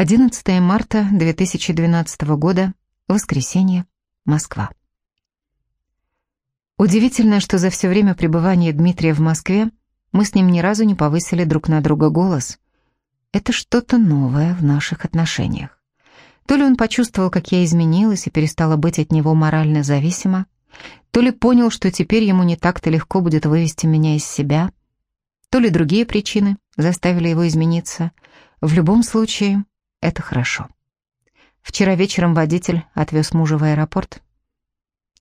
11 марта 2012 года, воскресенье, Москва. Удивительно, что за все время пребывания Дмитрия в Москве мы с ним ни разу не повысили друг на друга голос. Это что-то новое в наших отношениях. То ли он почувствовал, как я изменилась и перестала быть от него морально зависима, то ли понял, что теперь ему не так-то легко будет вывести меня из себя, то ли другие причины заставили его измениться. В любом случае, это хорошо. Вчера вечером водитель отвез мужа в аэропорт.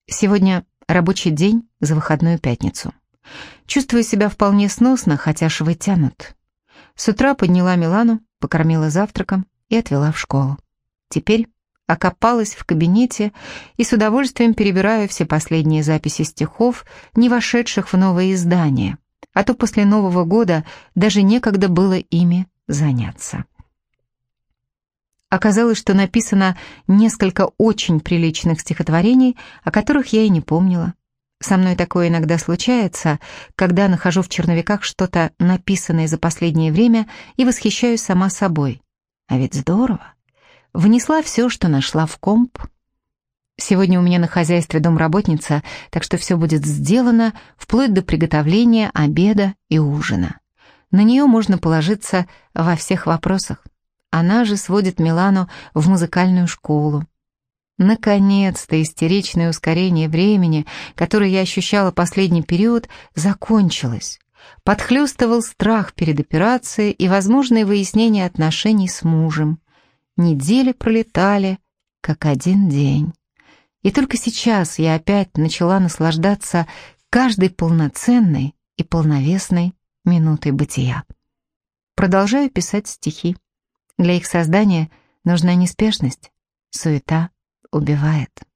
Сегодня рабочий день за выходную пятницу. Чувствую себя вполне сносно, хотя швы тянут. С утра подняла Милану, покормила завтраком и отвела в школу. Теперь окопалась в кабинете и с удовольствием перебираю все последние записи стихов, не вошедших в новое издание, а то после Нового года даже некогда было ими заняться. Оказалось, что написано несколько очень приличных стихотворений, о которых я и не помнила. Со мной такое иногда случается, когда нахожу в черновиках что-то написанное за последнее время и восхищаюсь сама собой. А ведь здорово. Внесла все, что нашла в комп. Сегодня у меня на хозяйстве домработница, так что все будет сделано вплоть до приготовления обеда и ужина. На нее можно положиться во всех вопросах. Она же сводит Милану в музыкальную школу. Наконец-то истеричное ускорение времени, которое я ощущала последний период, закончилось. Подхлёстывал страх перед операцией и возможное выяснение отношений с мужем. Недели пролетали, как один день. И только сейчас я опять начала наслаждаться каждой полноценной и полновесной минутой бытия. Продолжаю писать стихи. Для их создания нужна неспешность, суета убивает.